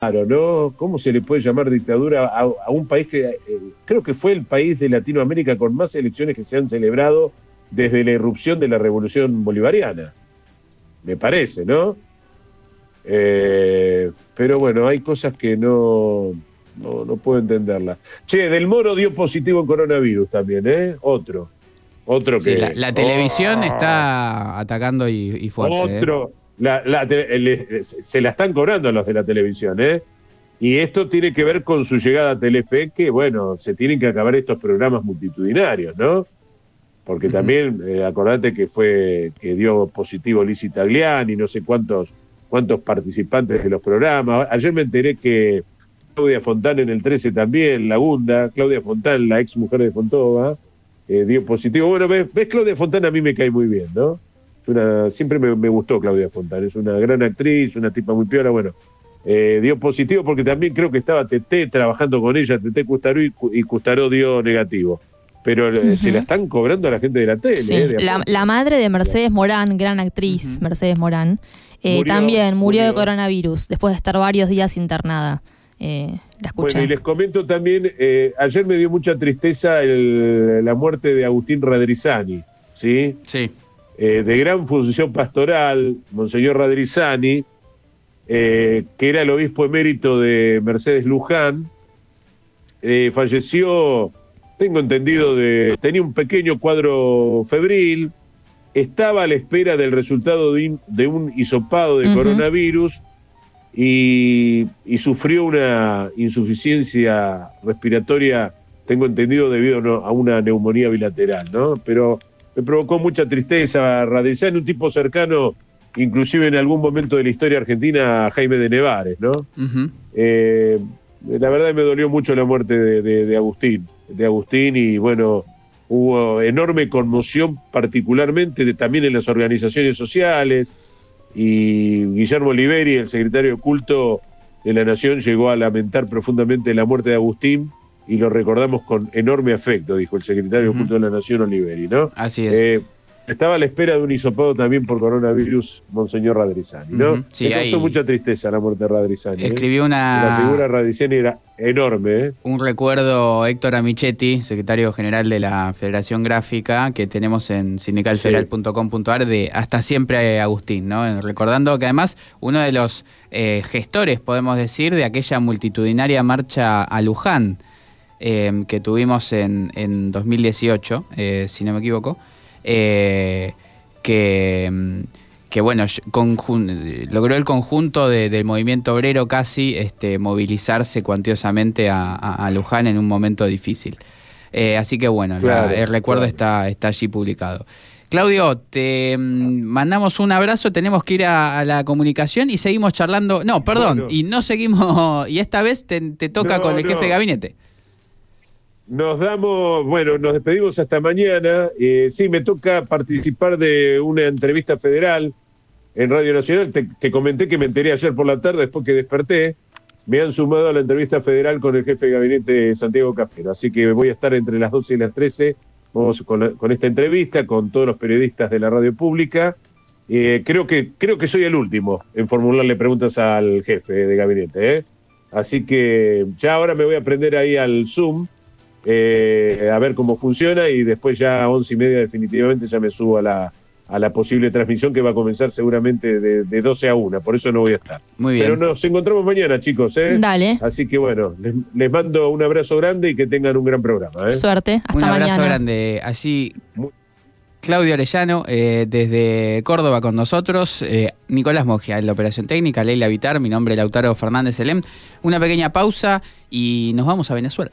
Claro, ¿no? ¿Cómo se le puede llamar dictadura a, un país que eh, creo que fue el país de Latinoamérica con más elecciones que se han celebrado desde la irrupción de la revolución bolivariana? Me parece, ¿no? Eh, pero bueno, hay cosas que no, no, puedo entenderlas. Che, Del Moro dio positivo en coronavirus también, ¿eh? Otro. Otro que. la, televisión oh. está atacando y, fuerte. ¿eh? Otro se la están cobrando los de la televisión, ¿eh? Y esto tiene que ver con su llegada a Telefe, que bueno, se tienen que acabar estos programas multitudinarios, ¿no? Porque también, eh, acordate que fue, que dio positivo Lizzie Tagliani, no sé cuántos, cuántos participantes de los programas. Ayer me enteré que Claudia Fontana en el 13 también, la Gunda, Claudia Fontana, la ex mujer de Fontova, eh, dio positivo. Bueno, ves, ves, Claudia Fontana a mí me cae muy bien, ¿no? Siempre me, gustó Claudia Fontana, es una gran actriz, una tipa muy piola, bueno, eh, dio positivo porque también creo que estaba Tete trabajando con ella, Tete Custaró y, Custaró dio negativo. Pero eh, se la están cobrando a la gente de la tele. Eh, la, madre de Mercedes Morán, gran actriz, Mercedes Morán, también murió, de coronavirus después de estar varios días internada. la Bueno, y les comento también, ayer me dio mucha tristeza la muerte de Agustín Radrizani, ¿sí? Sí. Eh, de gran función pastoral, Monseñor Radrizani, eh, que era el obispo emérito de Mercedes Luján, eh, falleció, tengo entendido, de, tenía un pequeño cuadro febril, estaba a la espera del resultado de, un hisopado de coronavirus y, sufrió una insuficiencia respiratoria, tengo entendido, debido a una neumonía bilateral, ¿no? Pero me provocó mucha tristeza. Radizán, un tipo cercano, inclusive en algún momento de la historia argentina, a Jaime de Nevares, ¿no? Eh, la verdad me dolió mucho la muerte de, Agustín, de Agustín y bueno, hubo enorme conmoción, particularmente también en las organizaciones sociales y Guillermo Oliveri, el secretario de culto de la Nación, llegó a lamentar profundamente la muerte de Agustín y lo recordamos con enorme afecto, dijo el secretario uh de la Nación Oliveri, ¿no? Así es. Eh, estaba a la espera de un hisopado también por coronavirus, Monseñor Radrizani, ¿no? Sí, Me causó mucha tristeza la muerte de Radrizani. ¿eh? Escribió una... La figura Radrizani era enorme, ¿eh? Un recuerdo Héctor Amichetti, secretario general de la Federación Gráfica, que tenemos en sindicalfederal.com.ar de Hasta Siempre Agustín, ¿no? Recordando que además uno de los eh, gestores, podemos decir, de aquella multitudinaria marcha a Luján, Em, que tuvimos en, en 2018, eh, si no me equivoco, eh, que, em, que, bueno, logró el conjunto del movimiento obrero casi este, movilizarse cuantiosamente a, Luján en un momento difícil. Eh, así que bueno, el recuerdo está, está allí publicado. Claudio, te em, mandamos un abrazo, tenemos que ir a, la comunicación y seguimos charlando. No, perdón, y no seguimos, y esta vez te, toca con el jefe de gabinete. Nos damos, bueno, nos despedimos hasta mañana. Eh, sí, me toca participar de una entrevista federal en Radio Nacional. Te, comenté que me enteré ayer por la tarde, después que desperté. Me han sumado a la entrevista federal con el jefe de gabinete Santiago Cafero. Así que voy a estar entre las 12 y las 13 vamos con, esta entrevista, con todos los periodistas de la radio pública. Eh, creo, que, creo que soy el último en formularle preguntas al jefe de gabinete. ¿eh? Así que ya ahora me voy a aprender ahí al Zoom eh, a ver cómo funciona y después ya a once y media definitivamente ya me subo a la, a la posible transmisión que va a comenzar seguramente de, de 12 a 1, por eso no voy a estar. Muy bien. Pero nos encontramos mañana, chicos. ¿eh? Dale. Así que bueno, les, mando un abrazo grande y que tengan un gran programa. ¿eh? Suerte. Hasta un abrazo grande. Allí. Claudio Arellano, eh, desde Córdoba con nosotros, eh, Nicolás Mogia en la operación técnica, Leila Vitar, mi nombre es Lautaro Fernández Elem. Una pequeña pausa y nos vamos a Venezuela.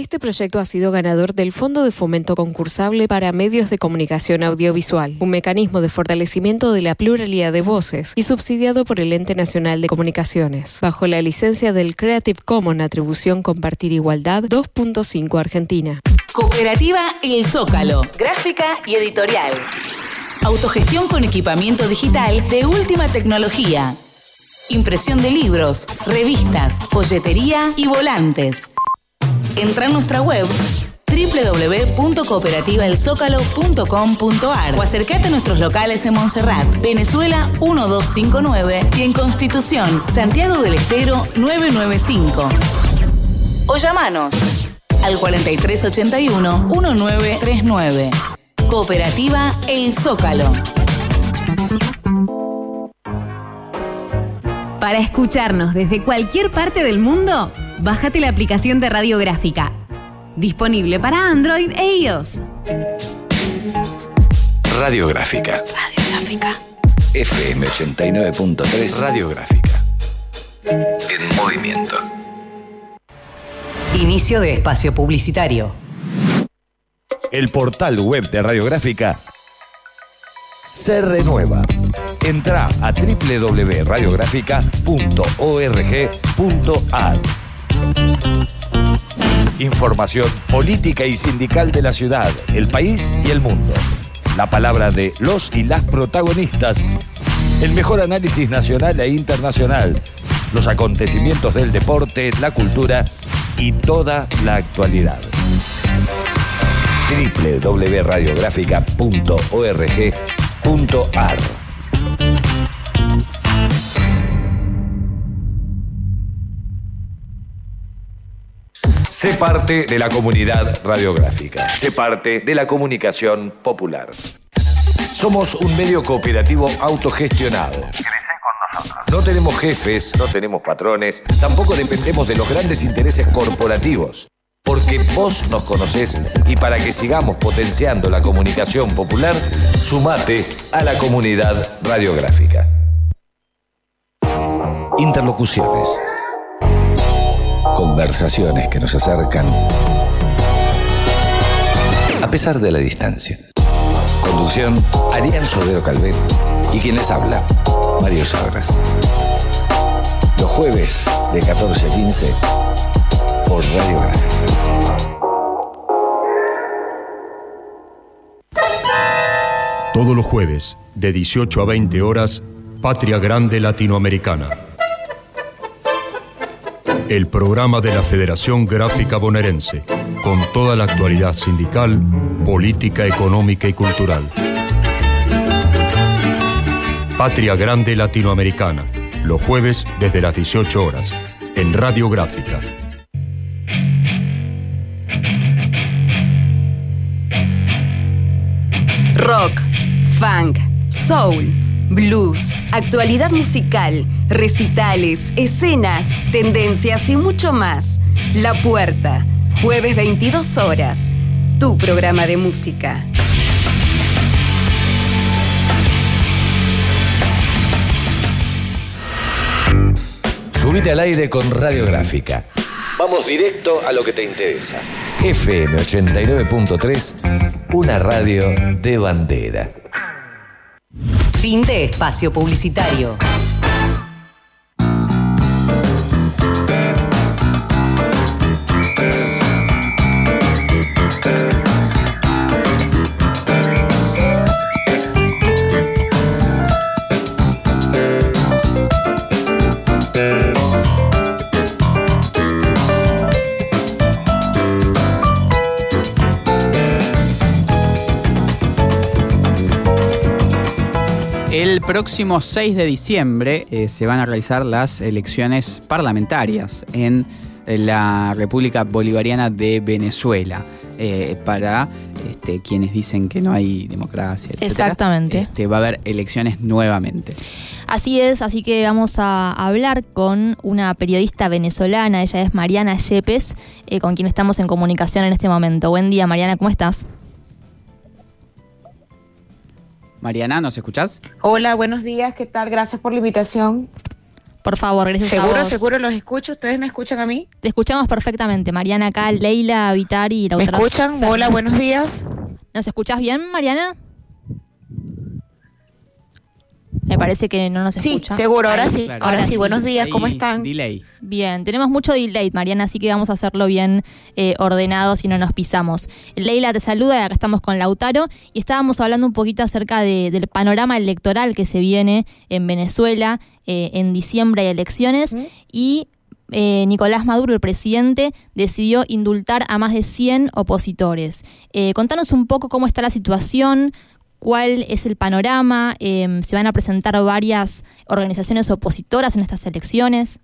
Este proyecto ha sido ganador del Fondo de Fomento Concursable para Medios de Comunicación Audiovisual, un mecanismo de fortalecimiento de la pluralidad de voces y subsidiado por el Ente Nacional de Comunicaciones, bajo la licencia del Creative Commons Atribución Compartir Igualdad 2.5 Argentina. Cooperativa El Zócalo. Gráfica y editorial. Autogestión con equipamiento digital de última tecnología. Impresión de libros, revistas, folletería y volantes. Entra en nuestra web www.cooperativaelzócalo.com.ar o acercate a nuestros locales en Montserrat, Venezuela 1259 y en Constitución, Santiago del Estero 995. O llamanos al 4381-1939. Cooperativa El Zócalo. Para escucharnos desde cualquier parte del mundo, bájate la aplicación de Radiográfica Disponible para Android e iOS. Radiográfica. Radiográfica. FM 89.3 Radiográfica. En movimiento. Inicio de espacio publicitario. El portal web de Radiográfica se renueva. Entra a www.radiográfica.org.ar. Información política y sindical de la ciudad, el país y el mundo. La palabra de los y las protagonistas. El mejor análisis nacional e internacional. Los acontecimientos del deporte, la cultura y toda la actualidad. www.radiográfica.org.ar Sé parte de la comunidad radiográfica. Sé parte de la comunicación popular. Somos un medio cooperativo autogestionado. No tenemos jefes, no tenemos patrones, tampoco dependemos de los grandes intereses corporativos. Porque vos nos conocés y para que sigamos potenciando la comunicación popular, sumate a la comunidad radiográfica. Interlocuciones Conversaciones que nos acercan a pesar de la distancia. Conducción, Arián Sodero Calvet y quien les habla, Mario Sagras. Los jueves de 14 a 15 por Radio Todos los jueves, de 18 a 20 horas, Patria Grande Latinoamericana el programa de la Federación Gráfica Bonaerense, con toda la actualidad sindical, política, económica y cultural. Patria Grande Latinoamericana, los jueves desde las 18 horas, en Radio Gráfica. Rock, funk, soul blues, actualidad musical, recitales, escenas, tendencias y mucho más. La Puerta, jueves 22 horas, tu programa de música. Subite al aire con Radiográfica. Vamos directo a lo que te interesa. FM 89.3, una radio de bandera. Fin de espacio publicitario. Próximo 6 de diciembre eh, se van a realizar las elecciones parlamentarias en la República Bolivariana de Venezuela. Eh, para este, quienes dicen que no hay democracia. Exactamente. Este, va a haber elecciones nuevamente. Así es, así que vamos a hablar con una periodista venezolana, ella es Mariana Yepes, eh, con quien estamos en comunicación en este momento. Buen día, Mariana, ¿cómo estás? Mariana, ¿nos escuchás? Hola, buenos días, ¿qué tal? Gracias por la invitación. Por favor, gracias seguro, a vos. Seguro, los escucho. ¿Ustedes me escuchan a mí? Te escuchamos perfectamente. Mariana acá, Leila, Vitari y la ¿Me escuchan? Hola, buenos días. ¿Nos escuchás bien, Mariana? Me parece que no nos Sí, escucha. seguro, ahora Ahí, sí. claro. Ahora Ahora sí, sí. buenos días, ¿cómo están? Delay. Bien, tenemos mucho delay, Mariana, así que vamos a hacerlo bien eh, ordenado si no nos pisamos. Leila te saluda, acá estamos con Lautaro y estábamos hablando un poquito acerca de- del panorama electoral que se viene en Venezuela. eh, en diciembre hay elecciones y eh, Nicolás Maduro, el presidente, decidió indultar a más de 100 opositores. Eh, contanos un poco cómo está la situación, cuál es el panorama, eh, se van a presentar varias organizaciones opositoras en estas elecciones.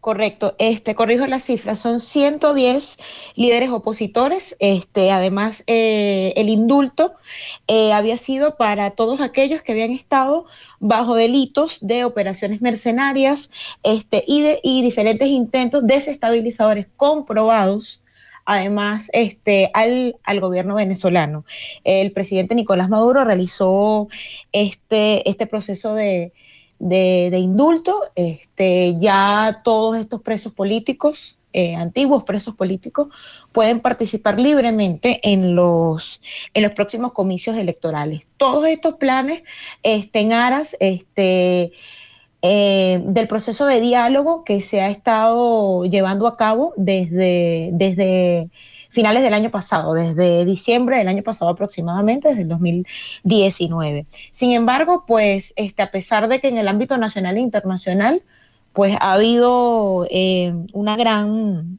Correcto, este, corrijo las cifras, son 110 líderes opositores, este, además eh, el indulto eh, había sido para todos aquellos que habían estado bajo delitos de operaciones mercenarias este, y, de, y diferentes intentos desestabilizadores comprobados además este, al, al, gobierno venezolano. El presidente Nicolás Maduro realizó este, este proceso de, de, de indulto. Este, ya todos estos presos políticos, eh, antiguos presos políticos, pueden participar libremente en los, en los próximos comicios electorales. Todos estos planes este, en aras este, eh, del proceso de diálogo que se ha estado llevando a cabo desde, desde finales del año pasado, desde diciembre del año pasado aproximadamente, desde el 2019. Sin embargo, pues este, a pesar de que en el ámbito nacional e internacional, pues ha habido eh, una gran,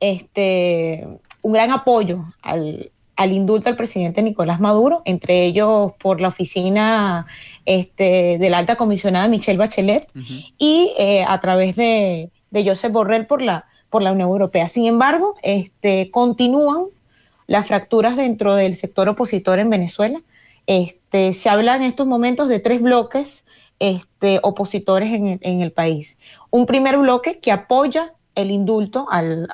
este, un gran apoyo al, al indulto al presidente Nicolás Maduro, entre ellos por la oficina este, de la alta comisionada Michelle Bachelet uh -huh. y eh, a través de, de Josep Borrell por la, por la Unión Europea. Sin embargo, este, continúan las fracturas dentro del sector opositor en Venezuela. Este, se habla en estos momentos de tres bloques este, opositores en, en el país. Un primer bloque que apoya el indulto al,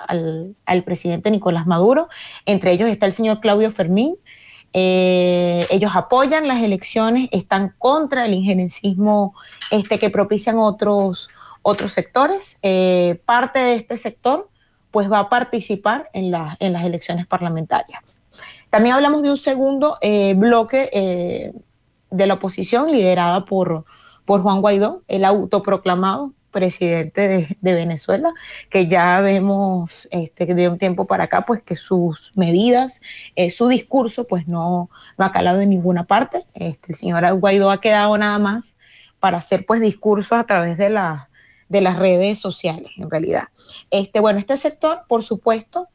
al, presidente Nicolás Maduro. Entre ellos está el señor Claudio Fermín. Eh, ellos apoyan las elecciones, están contra el injerencismo este, que propician otros, otros sectores. Eh, parte de este sector pues va a participar en, la, en las elecciones parlamentarias. También hablamos de un segundo eh, bloque de la oposición liderada por, por Juan Guaidó, el autoproclamado presidente de, de, Venezuela, que ya vemos este, de un tiempo para acá, pues que sus medidas, eh, su discurso, pues no, no ha calado en ninguna parte. Este, el señor Guaidó ha quedado nada más para hacer pues discursos a través de, la, de las redes sociales, en realidad. Este, bueno, este sector, por supuesto,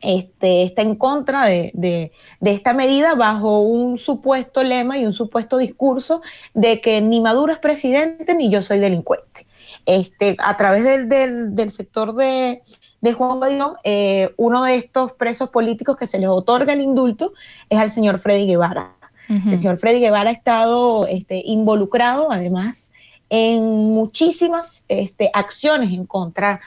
este, está en contra de, de, de, esta medida bajo un supuesto lema y un supuesto discurso de que ni Maduro es presidente ni yo soy delincuente. Este, a través del, del, del sector de, de, Juan Guaidó, eh, uno de estos presos políticos que se les otorga el indulto es al señor Freddy Guevara. Uh -huh. El señor Freddy Guevara ha estado este, involucrado, además, en muchísimas este, acciones en contra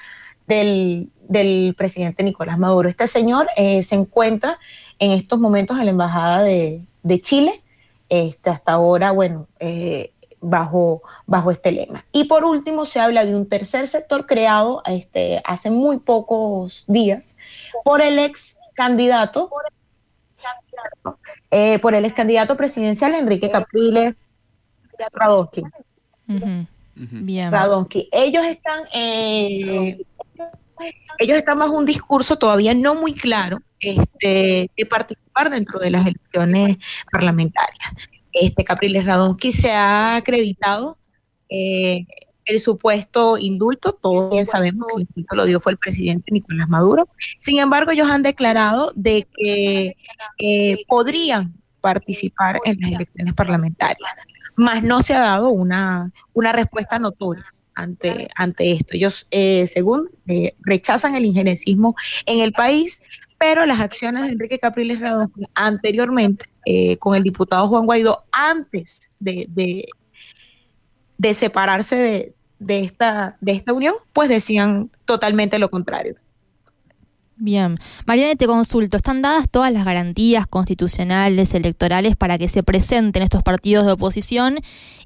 del, del, presidente Nicolás Maduro. Este señor eh, se encuentra en estos momentos en la Embajada de, de Chile. Este, hasta ahora, bueno, eh, bajo, bajo este lema. Y por último, se habla de un tercer sector creado este, hace muy pocos días por el ex candidato, eh, por el ex candidato presidencial Enrique Capriles Radonsky. Uh -huh. Bien. Radonsky. Ellos están, eh, ellos están bajo un discurso todavía no muy claro este, de participar dentro de las elecciones parlamentarias este Capriles Radonsky se ha acreditado eh, el supuesto indulto, todos bien sabemos que el indulto lo dio fue el presidente Nicolás Maduro, sin embargo ellos han declarado de que eh, podrían participar en las elecciones parlamentarias, más no se ha dado una, una respuesta notoria ante, ante esto. Ellos, eh, según, rechazan el injerencismo en el país, pero las acciones de Enrique Capriles Radonsky anteriormente eh, con el diputado Juan Guaidó antes de, de, de separarse de, de, esta, de esta unión, pues decían totalmente lo contrario. Bien. Mariana, te consulto, ¿están dadas todas las garantías constitucionales, electorales para que se presenten estos partidos de oposición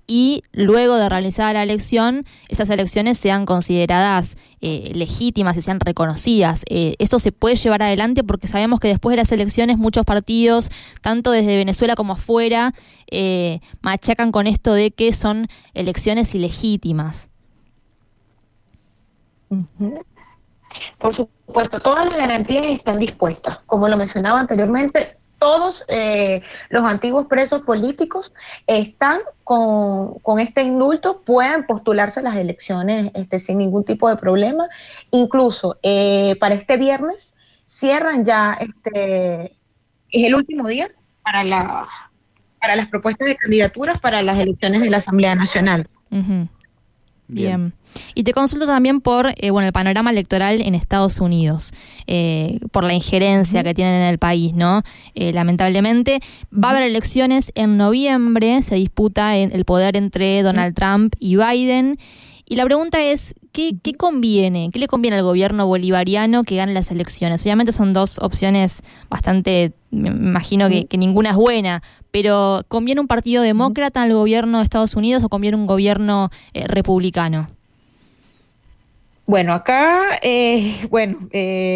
y luego de realizada la elección, esas elecciones sean consideradas eh, legítimas y sean reconocidas? Eh, ¿Eso se puede llevar adelante? Porque sabemos que después de las elecciones muchos partidos, tanto desde Venezuela como afuera, eh, machacan con esto de que son elecciones ilegítimas. Por supuesto, todas las garantías están dispuestas. Como lo mencionaba anteriormente, todos eh, los antiguos presos políticos están con, este indulto, pueden postularse a las elecciones este, sin ningún tipo de problema. Incluso eh, para este viernes cierran ya, este, es el último día para, la, para las propuestas de candidaturas para las elecciones de la Asamblea Nacional. Bien. Y te consulto también por eh, bueno el panorama electoral en Estados Unidos, eh, por la injerencia que tienen en el país, ¿no? Eh, lamentablemente va a haber elecciones en noviembre, se disputa el poder entre Donald Trump y Biden. Y la pregunta es, ¿qué, conviene? ¿Qué le conviene al gobierno bolivariano que gane las elecciones? Obviamente son dos opciones bastante, me imagino que, ninguna es buena, pero ¿conviene un partido demócrata al gobierno de Estados Unidos o conviene un gobierno eh, republicano? Bueno, acá, eh, bueno, eh,